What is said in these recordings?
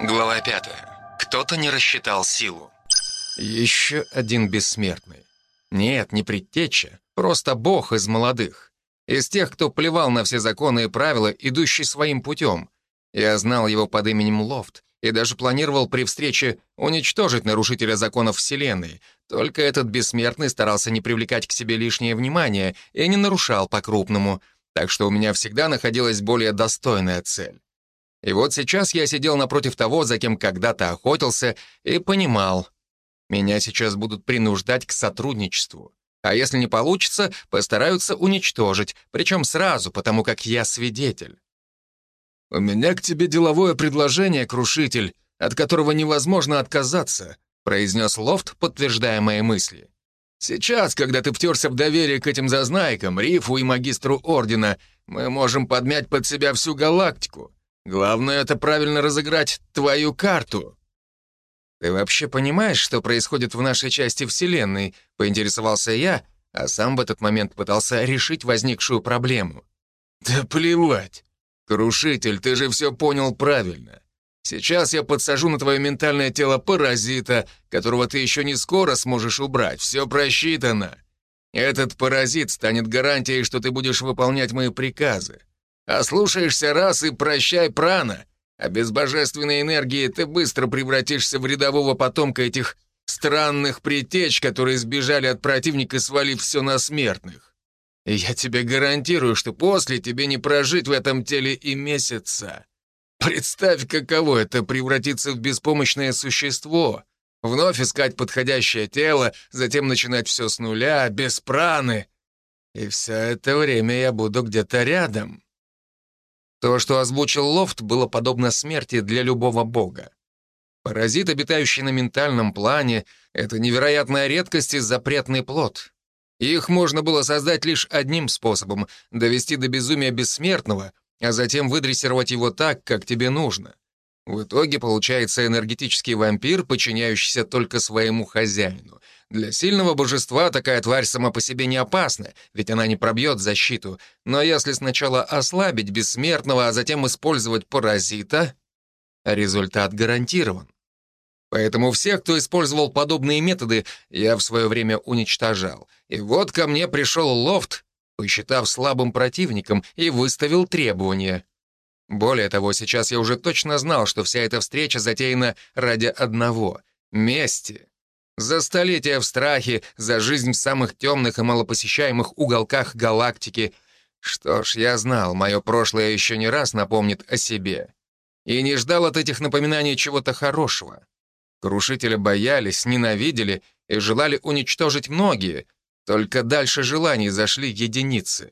Глава пятая. Кто-то не рассчитал силу. Еще один бессмертный. Нет, не предтеча, просто бог из молодых. Из тех, кто плевал на все законы и правила, идущий своим путем. Я знал его под именем Лофт и даже планировал при встрече уничтожить нарушителя законов Вселенной. Только этот бессмертный старался не привлекать к себе лишнее внимание и не нарушал по-крупному, так что у меня всегда находилась более достойная цель. И вот сейчас я сидел напротив того, за кем когда-то охотился, и понимал, меня сейчас будут принуждать к сотрудничеству. А если не получится, постараются уничтожить, причем сразу, потому как я свидетель. «У меня к тебе деловое предложение, Крушитель, от которого невозможно отказаться», произнес Лофт, подтверждая мои мысли. «Сейчас, когда ты втерся в доверие к этим зазнайкам, Рифу и магистру Ордена, мы можем подмять под себя всю галактику. Главное — это правильно разыграть твою карту». «Ты вообще понимаешь, что происходит в нашей части Вселенной?» — поинтересовался я, а сам в этот момент пытался решить возникшую проблему. «Да плевать! Крушитель, ты же все понял правильно. Сейчас я подсажу на твое ментальное тело паразита, которого ты еще не скоро сможешь убрать. Все просчитано. Этот паразит станет гарантией, что ты будешь выполнять мои приказы. Ослушаешься раз и прощай прана, а без божественной энергии ты быстро превратишься в рядового потомка этих странных притеч, которые сбежали от противника, свалив все на смертных. И я тебе гарантирую, что после тебе не прожить в этом теле и месяца. Представь, каково это превратиться в беспомощное существо, вновь искать подходящее тело, затем начинать все с нуля, без праны. И все это время я буду где-то рядом. То, что озвучил Лофт, было подобно смерти для любого бога. Паразит, обитающий на ментальном плане, — это невероятная редкость и запретный плод. Их можно было создать лишь одним способом — довести до безумия бессмертного, а затем выдрессировать его так, как тебе нужно. В итоге получается энергетический вампир, подчиняющийся только своему хозяину. Для сильного божества такая тварь сама по себе не опасна, ведь она не пробьет защиту. Но если сначала ослабить бессмертного, а затем использовать паразита, результат гарантирован. Поэтому всех, кто использовал подобные методы, я в свое время уничтожал. И вот ко мне пришел Лофт, посчитав слабым противником, и выставил требования. Более того, сейчас я уже точно знал, что вся эта встреча затеяна ради одного — мести. За столетия в страхе, за жизнь в самых темных и малопосещаемых уголках галактики. Что ж, я знал, мое прошлое еще не раз напомнит о себе. И не ждал от этих напоминаний чего-то хорошего. Крушителя боялись, ненавидели и желали уничтожить многие, только дальше желаний зашли единицы.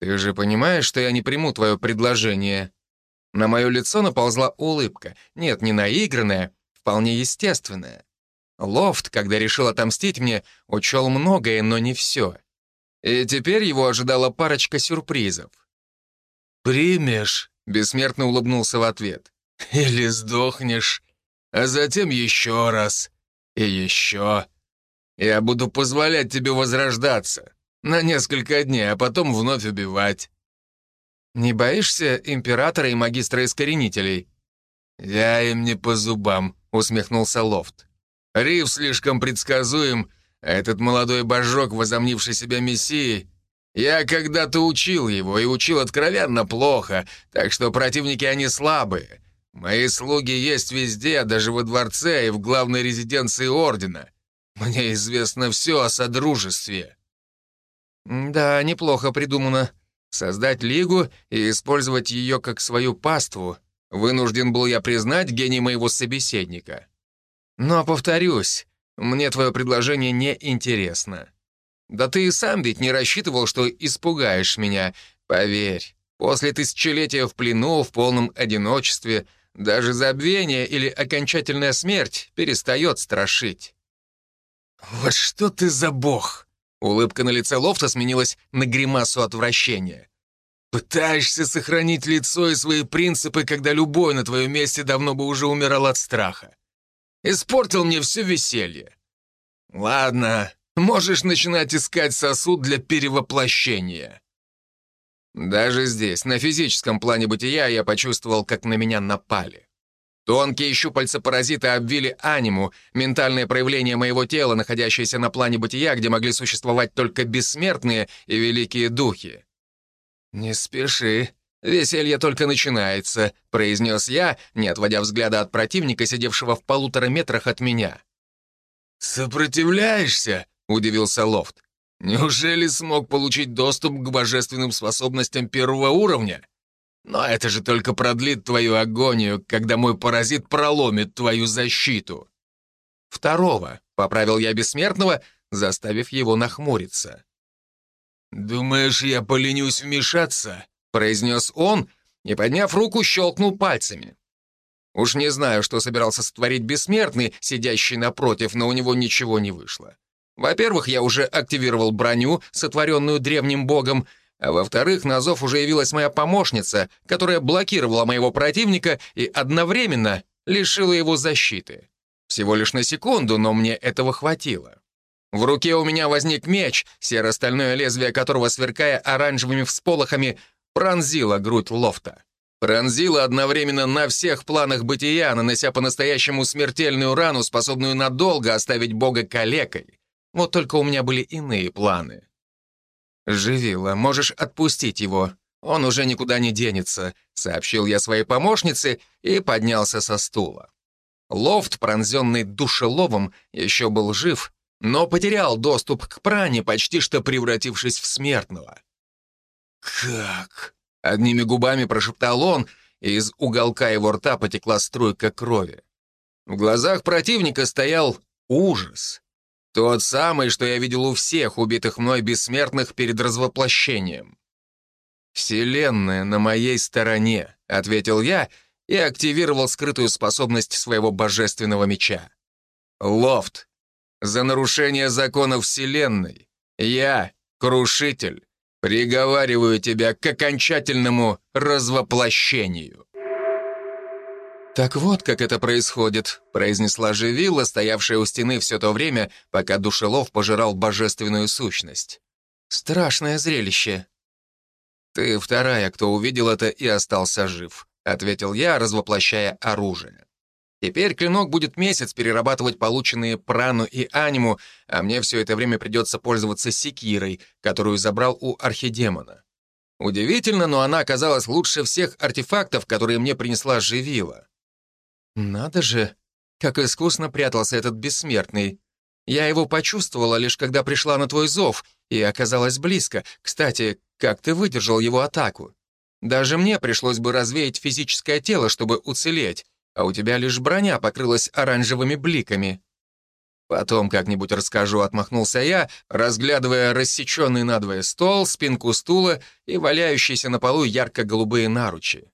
«Ты же понимаешь, что я не приму твое предложение?» На мое лицо наползла улыбка. Нет, не наигранная, вполне естественная. Лофт, когда решил отомстить мне, учел многое, но не все. И теперь его ожидала парочка сюрпризов. «Примешь», — бессмертно улыбнулся в ответ, — «или сдохнешь, а затем еще раз и еще. Я буду позволять тебе возрождаться на несколько дней, а потом вновь убивать». «Не боишься императора и магистра искоренителей?» «Я им не по зубам», — усмехнулся Лофт. Риф слишком предсказуем, а этот молодой божок, возомнивший себя мессией, я когда-то учил его и учил откровенно плохо, так что противники они слабые. Мои слуги есть везде, даже во дворце и в главной резиденции Ордена. Мне известно все о Содружестве». «Да, неплохо придумано. Создать Лигу и использовать ее как свою паству. Вынужден был я признать гений моего собеседника». Но, повторюсь, мне твое предложение не интересно. Да ты и сам ведь не рассчитывал, что испугаешь меня. Поверь, после тысячелетия в плену, в полном одиночестве, даже забвение или окончательная смерть перестает страшить. «Вот что ты за бог!» Улыбка на лице Лофта сменилась на гримасу отвращения. «Пытаешься сохранить лицо и свои принципы, когда любой на твоем месте давно бы уже умирал от страха. Испортил мне все веселье. Ладно, можешь начинать искать сосуд для перевоплощения. Даже здесь, на физическом плане бытия, я почувствовал, как на меня напали. Тонкие щупальца паразита обвили аниму, ментальное проявление моего тела, находящееся на плане бытия, где могли существовать только бессмертные и великие духи. «Не спеши, веселье только начинается», — произнес я, не отводя взгляда от противника, сидевшего в полутора метрах от меня. «Сопротивляешься?» — удивился Лофт. «Неужели смог получить доступ к божественным способностям первого уровня? Но это же только продлит твою агонию, когда мой паразит проломит твою защиту». «Второго», — поправил я бессмертного, заставив его нахмуриться. «Думаешь, я поленюсь вмешаться?» — произнес он и, подняв руку, щелкнул пальцами. Уж не знаю, что собирался сотворить бессмертный, сидящий напротив, но у него ничего не вышло. Во-первых, я уже активировал броню, сотворенную древним богом, а во-вторых, на зов уже явилась моя помощница, которая блокировала моего противника и одновременно лишила его защиты. Всего лишь на секунду, но мне этого хватило. В руке у меня возник меч, серо-стальное лезвие которого, сверкая оранжевыми всполохами, пронзило грудь лофта. Пронзила одновременно на всех планах бытия, нанося по-настоящему смертельную рану, способную надолго оставить Бога калекой. Вот только у меня были иные планы. «Живила, можешь отпустить его. Он уже никуда не денется», — сообщил я своей помощнице и поднялся со стула. Лофт, пронзенный душеловом, еще был жив, но потерял доступ к пране, почти что превратившись в смертного. «Как?» Одними губами прошептал он, и из уголка его рта потекла струйка крови. В глазах противника стоял ужас. Тот самый, что я видел у всех убитых мной бессмертных перед развоплощением. «Вселенная на моей стороне», — ответил я и активировал скрытую способность своего божественного меча. «Лофт. За нарушение законов Вселенной. Я, Крушитель, Приговариваю тебя к окончательному развоплощению». «Так вот, как это происходит», — произнесла Живилла, стоявшая у стены все то время, пока Душелов пожирал божественную сущность. «Страшное зрелище». «Ты вторая, кто увидел это и остался жив», — ответил я, развоплощая оружие. Теперь клинок будет месяц перерабатывать полученные прану и аниму, а мне все это время придется пользоваться секирой, которую забрал у архидемона. Удивительно, но она оказалась лучше всех артефактов, которые мне принесла Живила. Надо же, как искусно прятался этот бессмертный. Я его почувствовала лишь когда пришла на твой зов и оказалась близко. Кстати, как ты выдержал его атаку? Даже мне пришлось бы развеять физическое тело, чтобы уцелеть а у тебя лишь броня покрылась оранжевыми бликами». «Потом как-нибудь расскажу», — отмахнулся я, разглядывая рассеченный надвое стол, спинку стула и валяющиеся на полу ярко-голубые наручи.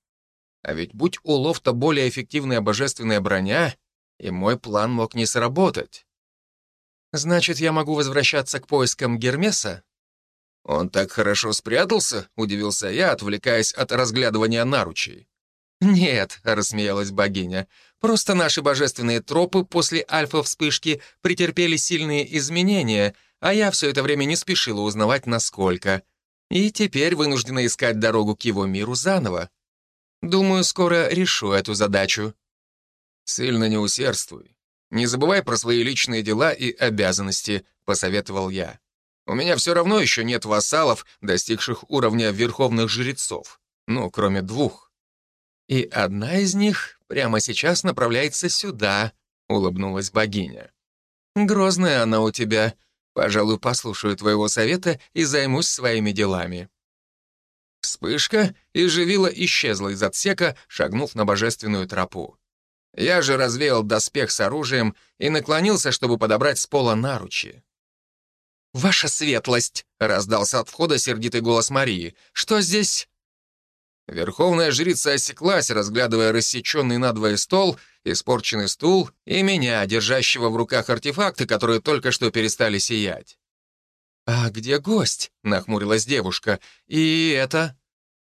А ведь будь у лофта более эффективная божественная броня, и мой план мог не сработать. «Значит, я могу возвращаться к поискам Гермеса?» «Он так хорошо спрятался?» — удивился я, отвлекаясь от разглядывания наручей. «Нет», — рассмеялась богиня, «просто наши божественные тропы после альфа-вспышки претерпели сильные изменения, а я все это время не спешила узнавать, насколько. И теперь вынуждена искать дорогу к его миру заново. Думаю, скоро решу эту задачу». «Сильно не усердствуй. Не забывай про свои личные дела и обязанности», — посоветовал я. «У меня все равно еще нет вассалов, достигших уровня верховных жрецов. Ну, кроме двух». «И одна из них прямо сейчас направляется сюда», — улыбнулась богиня. «Грозная она у тебя. Пожалуй, послушаю твоего совета и займусь своими делами». Вспышка, и живила исчезла из отсека, шагнув на божественную тропу. Я же развеял доспех с оружием и наклонился, чтобы подобрать с пола наручи. «Ваша светлость!» — раздался от входа сердитый голос Марии. «Что здесь?» Верховная жрица осеклась, разглядывая рассеченный надвое стол, испорченный стул и меня, держащего в руках артефакты, которые только что перестали сиять. «А где гость?» — нахмурилась девушка. «И это...»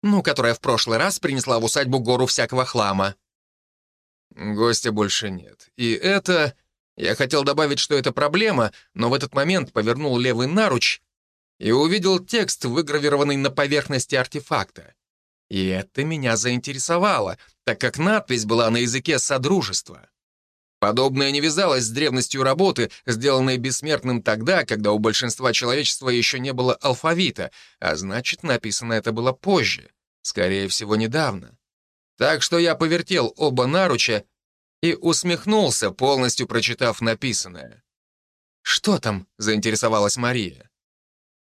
«Ну, которая в прошлый раз принесла в усадьбу гору всякого хлама». Гостя больше нет. И это... Я хотел добавить, что это проблема, но в этот момент повернул левый наруч и увидел текст, выгравированный на поверхности артефакта. И это меня заинтересовало, так как надпись была на языке Содружества. Подобное не вязалось с древностью работы, сделанной бессмертным тогда, когда у большинства человечества еще не было алфавита, а значит, написано это было позже, скорее всего, недавно. Так что я повертел оба наруча и усмехнулся, полностью прочитав написанное. «Что там?» — заинтересовалась Мария.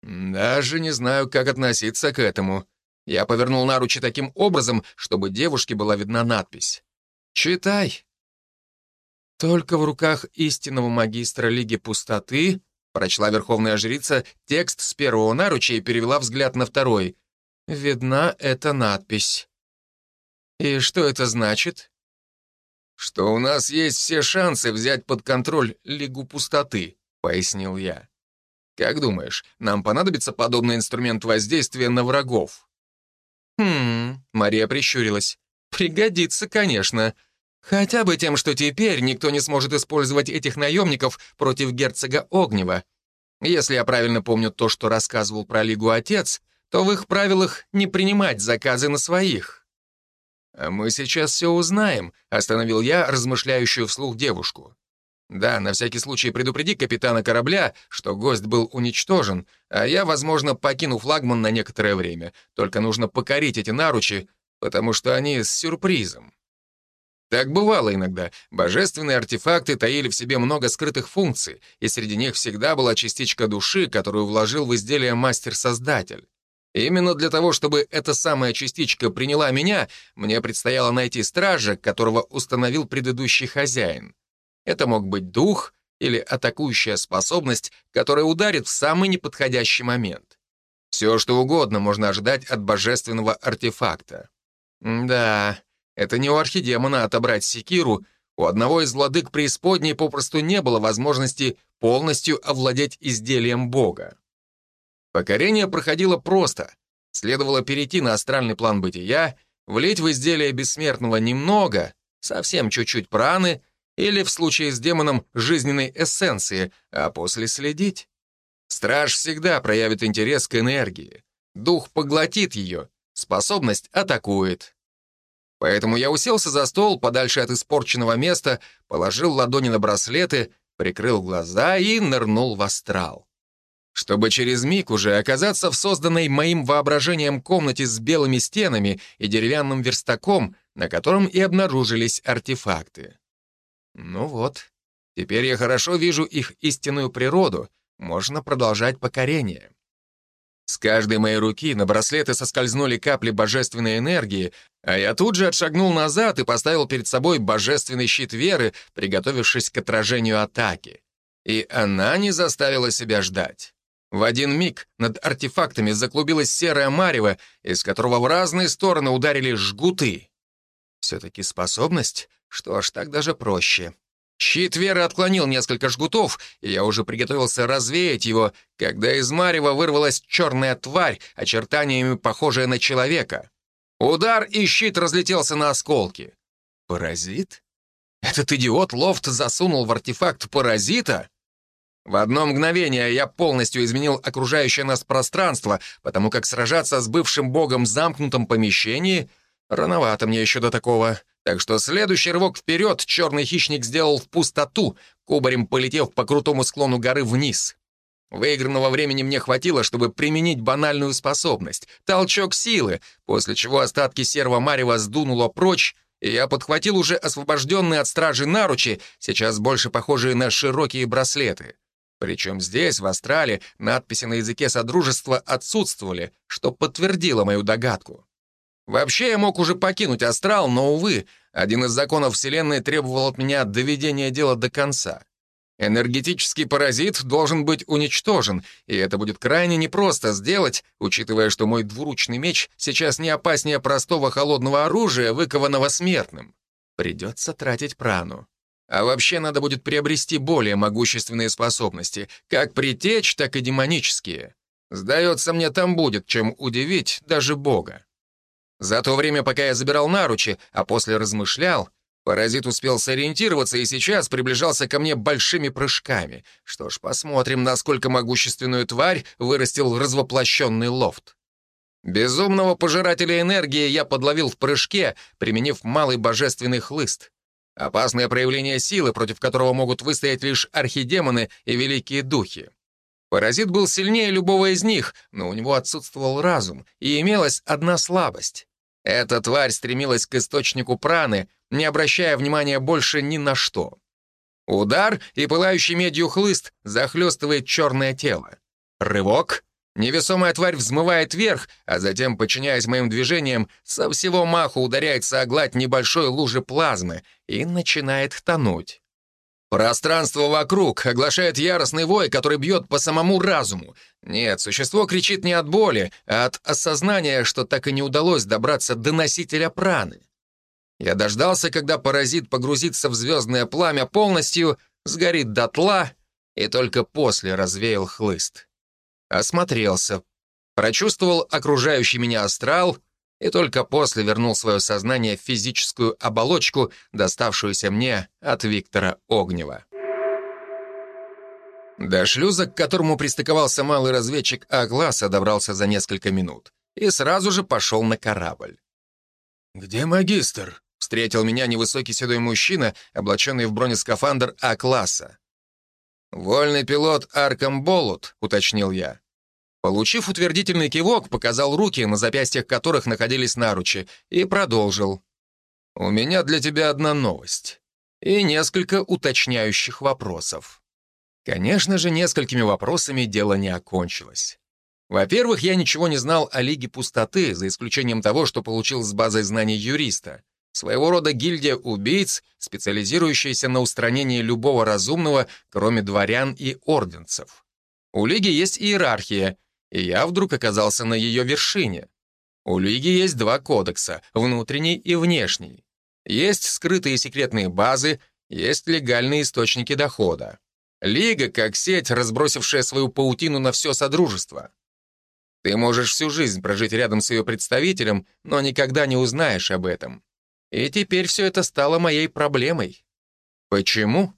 «Даже не знаю, как относиться к этому». Я повернул наручи таким образом, чтобы девушке была видна надпись. «Читай». «Только в руках истинного магистра Лиги Пустоты», прочла Верховная Жрица текст с первого наруча и перевела взгляд на второй. «Видна эта надпись». «И что это значит?» «Что у нас есть все шансы взять под контроль Лигу Пустоты», — пояснил я. «Как думаешь, нам понадобится подобный инструмент воздействия на врагов?» «Хм...» — Мария прищурилась. «Пригодится, конечно. Хотя бы тем, что теперь никто не сможет использовать этих наемников против герцога Огнева. Если я правильно помню то, что рассказывал про Лигу Отец, то в их правилах не принимать заказы на своих». «А мы сейчас все узнаем», — остановил я размышляющую вслух девушку. «Да, на всякий случай предупреди капитана корабля, что гость был уничтожен, а я, возможно, покину флагман на некоторое время. Только нужно покорить эти наручи, потому что они с сюрпризом». Так бывало иногда. Божественные артефакты таили в себе много скрытых функций, и среди них всегда была частичка души, которую вложил в изделие мастер-создатель. Именно для того, чтобы эта самая частичка приняла меня, мне предстояло найти стража, которого установил предыдущий хозяин. Это мог быть дух или атакующая способность, которая ударит в самый неподходящий момент. Все, что угодно можно ожидать от божественного артефакта. Да, это не у архидемона отобрать секиру, у одного из владык преисподней попросту не было возможности полностью овладеть изделием бога. Покорение проходило просто. Следовало перейти на астральный план бытия, влить в изделие бессмертного немного, совсем чуть-чуть праны, или, в случае с демоном, жизненной эссенции, а после следить. Страж всегда проявит интерес к энергии. Дух поглотит ее, способность атакует. Поэтому я уселся за стол подальше от испорченного места, положил ладони на браслеты, прикрыл глаза и нырнул в астрал чтобы через миг уже оказаться в созданной моим воображением комнате с белыми стенами и деревянным верстаком, на котором и обнаружились артефакты. Ну вот, теперь я хорошо вижу их истинную природу, можно продолжать покорение. С каждой моей руки на браслеты соскользнули капли божественной энергии, а я тут же отшагнул назад и поставил перед собой божественный щит веры, приготовившись к отражению атаки. И она не заставила себя ждать. В один миг над артефактами заклубилась серая марево, из которого в разные стороны ударили жгуты. Все-таки способность? Что ж, так даже проще. Щит Веры отклонил несколько жгутов, и я уже приготовился развеять его, когда из марева вырвалась черная тварь, очертаниями похожая на человека. Удар, и щит разлетелся на осколки. Паразит? Этот идиот Лофт засунул в артефакт паразита? В одно мгновение я полностью изменил окружающее нас пространство, потому как сражаться с бывшим богом в замкнутом помещении рановато мне еще до такого. Так что следующий рывок вперед черный хищник сделал в пустоту, кубарем полетев по крутому склону горы вниз. Выигранного времени мне хватило, чтобы применить банальную способность — толчок силы, после чего остатки серого марева сдунуло прочь, и я подхватил уже освобожденные от стражи наручи, сейчас больше похожие на широкие браслеты. Причем здесь, в Астрале, надписи на языке Содружества отсутствовали, что подтвердило мою догадку. Вообще я мог уже покинуть Астрал, но, увы, один из законов Вселенной требовал от меня доведения дела до конца. Энергетический паразит должен быть уничтожен, и это будет крайне непросто сделать, учитывая, что мой двуручный меч сейчас не опаснее простого холодного оружия, выкованного смертным. Придется тратить прану. А вообще надо будет приобрести более могущественные способности, как притечь, так и демонические. Сдается мне, там будет чем удивить даже Бога. За то время, пока я забирал наручи, а после размышлял, паразит успел сориентироваться и сейчас приближался ко мне большими прыжками. Что ж, посмотрим, насколько могущественную тварь вырастил развоплощенный лофт. Безумного пожирателя энергии я подловил в прыжке, применив малый божественный хлыст. Опасное проявление силы, против которого могут выстоять лишь архидемоны и великие духи. Паразит был сильнее любого из них, но у него отсутствовал разум, и имелась одна слабость. Эта тварь стремилась к источнику праны, не обращая внимания больше ни на что. Удар, и пылающий медью хлыст захлестывает черное тело. Рывок. Невесомая тварь взмывает вверх, а затем, подчиняясь моим движениям, со всего маху ударяется о гладь небольшой лужи плазмы и начинает тонуть. Пространство вокруг оглашает яростный вой, который бьет по самому разуму. Нет, существо кричит не от боли, а от осознания, что так и не удалось добраться до носителя праны. Я дождался, когда паразит погрузится в звездное пламя полностью, сгорит дотла, и только после развеял хлыст. Осмотрелся, прочувствовал окружающий меня астрал и только после вернул свое сознание в физическую оболочку, доставшуюся мне от Виктора Огнева. До шлюза, к которому пристыковался малый разведчик А-класса, добрался за несколько минут и сразу же пошел на корабль. «Где магистр?» — встретил меня невысокий седой мужчина, облаченный в бронескафандр А-класса. «Вольный пилот Арком Болут», — уточнил я. Получив утвердительный кивок, показал руки, на запястьях которых находились наручи, и продолжил. «У меня для тебя одна новость. И несколько уточняющих вопросов». Конечно же, несколькими вопросами дело не окончилось. Во-первых, я ничего не знал о Лиге Пустоты, за исключением того, что получил с базой знаний юриста. Своего рода гильдия убийц, специализирующаяся на устранении любого разумного, кроме дворян и орденцев. У Лиги есть иерархия, и я вдруг оказался на ее вершине. У Лиги есть два кодекса — внутренний и внешний. Есть скрытые секретные базы, есть легальные источники дохода. Лига как сеть, разбросившая свою паутину на все Содружество. Ты можешь всю жизнь прожить рядом с ее представителем, но никогда не узнаешь об этом. И теперь все это стало моей проблемой. Почему?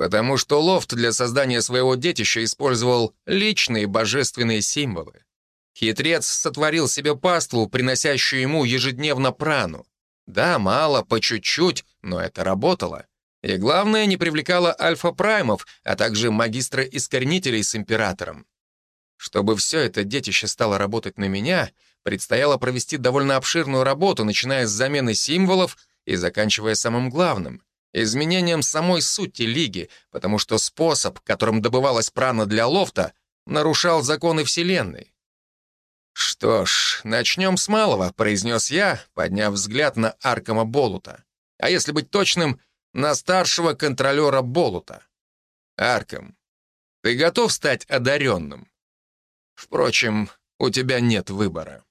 Потому что Лофт для создания своего детища использовал личные божественные символы. Хитрец сотворил себе паству, приносящую ему ежедневно прану. Да, мало, по чуть-чуть, но это работало. И главное, не привлекало альфа-праймов, а также магистра-искоренителей с императором. Чтобы все это детище стало работать на меня, предстояло провести довольно обширную работу, начиная с замены символов и заканчивая самым главным изменением самой сути Лиги, потому что способ, которым добывалась прана для лофта, нарушал законы Вселенной. «Что ж, начнем с малого», — произнес я, подняв взгляд на Аркама Болута. А если быть точным, на старшего контролера Болута. «Аркам, ты готов стать одаренным? Впрочем, у тебя нет выбора».